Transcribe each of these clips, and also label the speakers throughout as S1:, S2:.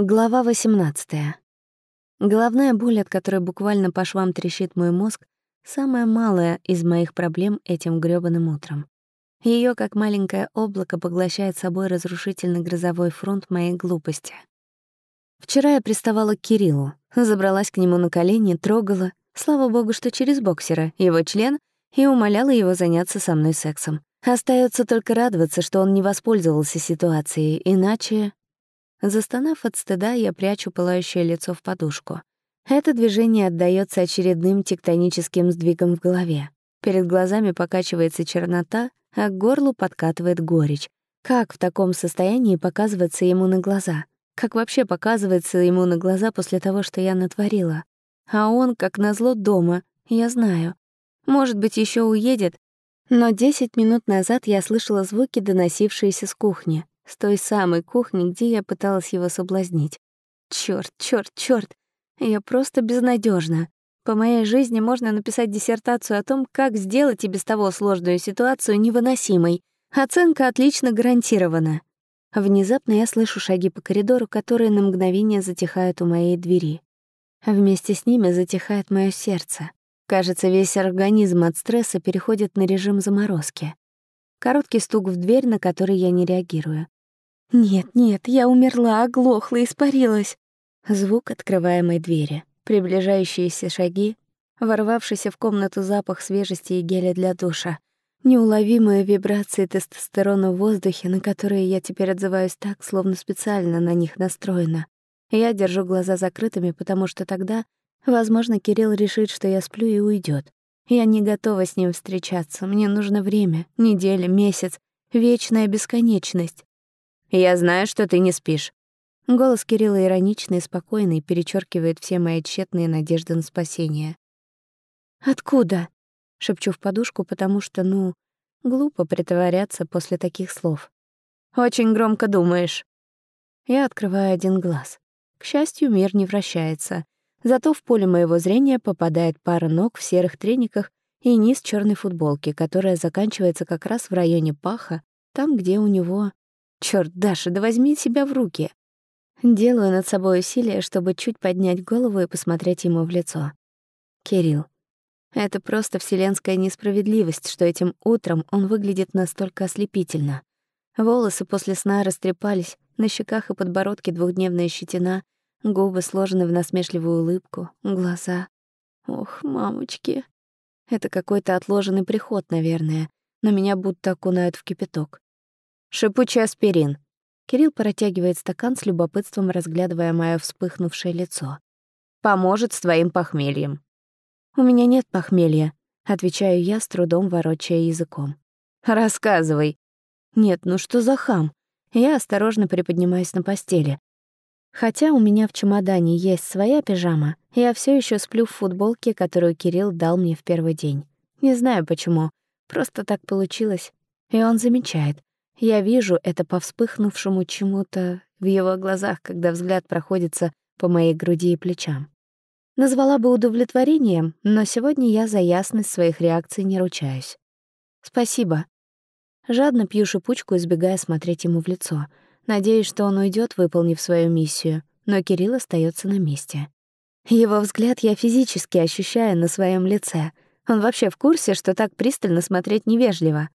S1: Глава 18. Головная боль, от которой буквально по швам трещит мой мозг, самая малая из моих проблем этим грёбаным утром. Ее, как маленькое облако, поглощает собой разрушительный грозовой фронт моей глупости. Вчера я приставала к Кириллу, забралась к нему на колени, трогала, слава богу, что через боксера, его член, и умоляла его заняться со мной сексом. Остается только радоваться, что он не воспользовался ситуацией, иначе Застонав от стыда, я прячу пылающее лицо в подушку. Это движение отдаётся очередным тектоническим сдвигом в голове. Перед глазами покачивается чернота, а к горлу подкатывает горечь. Как в таком состоянии показываться ему на глаза? Как вообще показывается ему на глаза после того, что я натворила? А он, как назло, дома, я знаю. Может быть, ещё уедет. Но 10 минут назад я слышала звуки, доносившиеся с кухни с той самой кухни, где я пыталась его соблазнить. Чёрт, чёрт, чёрт, я просто безнадежна. По моей жизни можно написать диссертацию о том, как сделать и без того сложную ситуацию невыносимой. Оценка отлично гарантирована. Внезапно я слышу шаги по коридору, которые на мгновение затихают у моей двери. Вместе с ними затихает мое сердце. Кажется, весь организм от стресса переходит на режим заморозки. Короткий стук в дверь, на который я не реагирую. Нет, нет, я умерла, оглохла, испарилась. Звук открываемой двери, приближающиеся шаги, ворвавшийся в комнату запах свежести и геля для душа, неуловимые вибрации тестостерона в воздухе, на которые я теперь отзываюсь так, словно специально на них настроена. Я держу глаза закрытыми, потому что тогда, возможно, Кирилл решит, что я сплю и уйдет. Я не готова с ним встречаться, мне нужно время, неделя, месяц, вечная бесконечность. Я знаю, что ты не спишь». Голос Кирилла ироничный и спокойный, перечеркивает все мои тщетные надежды на спасение. «Откуда?» — шепчу в подушку, потому что, ну, глупо притворяться после таких слов. «Очень громко думаешь». Я открываю один глаз. К счастью, мир не вращается. Зато в поле моего зрения попадает пара ног в серых трениках и низ черной футболки, которая заканчивается как раз в районе паха, там, где у него Черт, Даша, да возьми себя в руки. Делаю над собой усилие, чтобы чуть поднять голову и посмотреть ему в лицо. Кирилл. Это просто вселенская несправедливость, что этим утром он выглядит настолько ослепительно. Волосы после сна растрепались, на щеках и подбородке двухдневная щетина, губы сложены в насмешливую улыбку, глаза. Ох, мамочки. Это какой-то отложенный приход, наверное, но меня будто окунают в кипяток. Шипучий аспирин. Кирилл протягивает стакан с любопытством, разглядывая моё вспыхнувшее лицо. Поможет с твоим похмельем. У меня нет похмелья, отвечаю я, с трудом ворочая языком. Рассказывай. Нет, ну что за хам? Я осторожно приподнимаюсь на постели. Хотя у меня в чемодане есть своя пижама, я все еще сплю в футболке, которую Кирилл дал мне в первый день. Не знаю почему, просто так получилось. И он замечает. Я вижу это по вспыхнувшему чему-то в его глазах, когда взгляд проходится по моей груди и плечам. Назвала бы удовлетворением, но сегодня я за ясность своих реакций не ручаюсь. Спасибо. Жадно пью шипучку, избегая смотреть ему в лицо. Надеюсь, что он уйдет, выполнив свою миссию, но Кирилл остается на месте. Его взгляд я физически ощущаю на своем лице. Он вообще в курсе, что так пристально смотреть невежливо.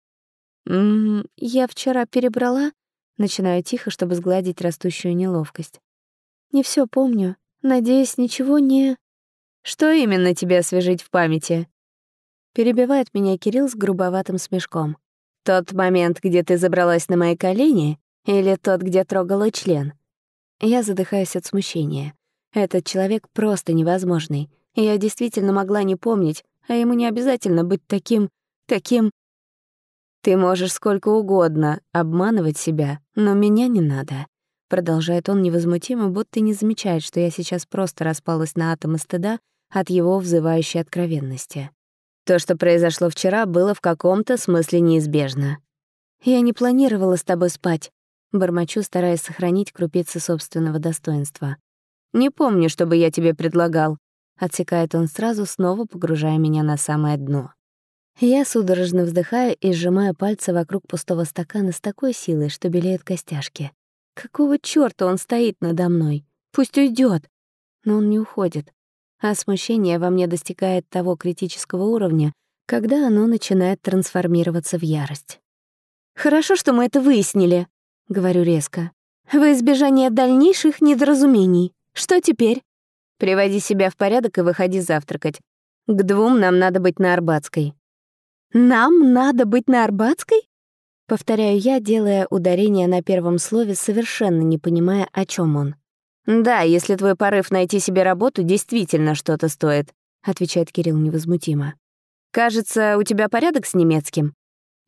S1: «М я вчера перебрала?» Начинаю тихо, чтобы сгладить растущую неловкость. «Не все помню. Надеюсь, ничего не...» «Что именно тебе освежить в памяти?» Перебивает меня Кирилл с грубоватым смешком. «Тот момент, где ты забралась на мои колени, или тот, где трогала член?» Я задыхаюсь от смущения. Этот человек просто невозможный. Я действительно могла не помнить, а ему не обязательно быть таким... таким... «Ты можешь сколько угодно обманывать себя, но меня не надо», — продолжает он невозмутимо, будто не замечает, что я сейчас просто распалась на атомы стыда от его взывающей откровенности. То, что произошло вчера, было в каком-то смысле неизбежно. «Я не планировала с тобой спать», — бормочу, стараясь сохранить крупицы собственного достоинства. «Не помню, чтобы я тебе предлагал», — отсекает он сразу, снова погружая меня на самое дно. Я судорожно вздыхаю и сжимаю пальцы вокруг пустого стакана с такой силой, что белеют костяшки. Какого чёрта он стоит надо мной? Пусть уйдет. Но он не уходит. А смущение во мне достигает того критического уровня, когда оно начинает трансформироваться в ярость. «Хорошо, что мы это выяснили», — говорю резко. «Во избежание дальнейших недоразумений. Что теперь?» «Приводи себя в порядок и выходи завтракать. К двум нам надо быть на Арбатской». «Нам надо быть на Арбатской?» Повторяю я, делая ударение на первом слове, совершенно не понимая, о чем он. «Да, если твой порыв найти себе работу действительно что-то стоит», — отвечает Кирилл невозмутимо. «Кажется, у тебя порядок с немецким?»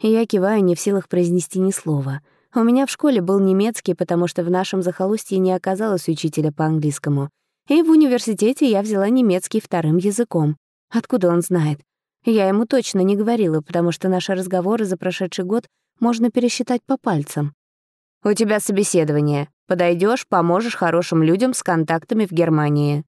S1: Я киваю, не в силах произнести ни слова. У меня в школе был немецкий, потому что в нашем захолустье не оказалось учителя по английскому. И в университете я взяла немецкий вторым языком. Откуда он знает? Я ему точно не говорила, потому что наши разговоры за прошедший год можно пересчитать по пальцам. «У тебя собеседование. Подойдешь, поможешь хорошим людям с контактами в Германии».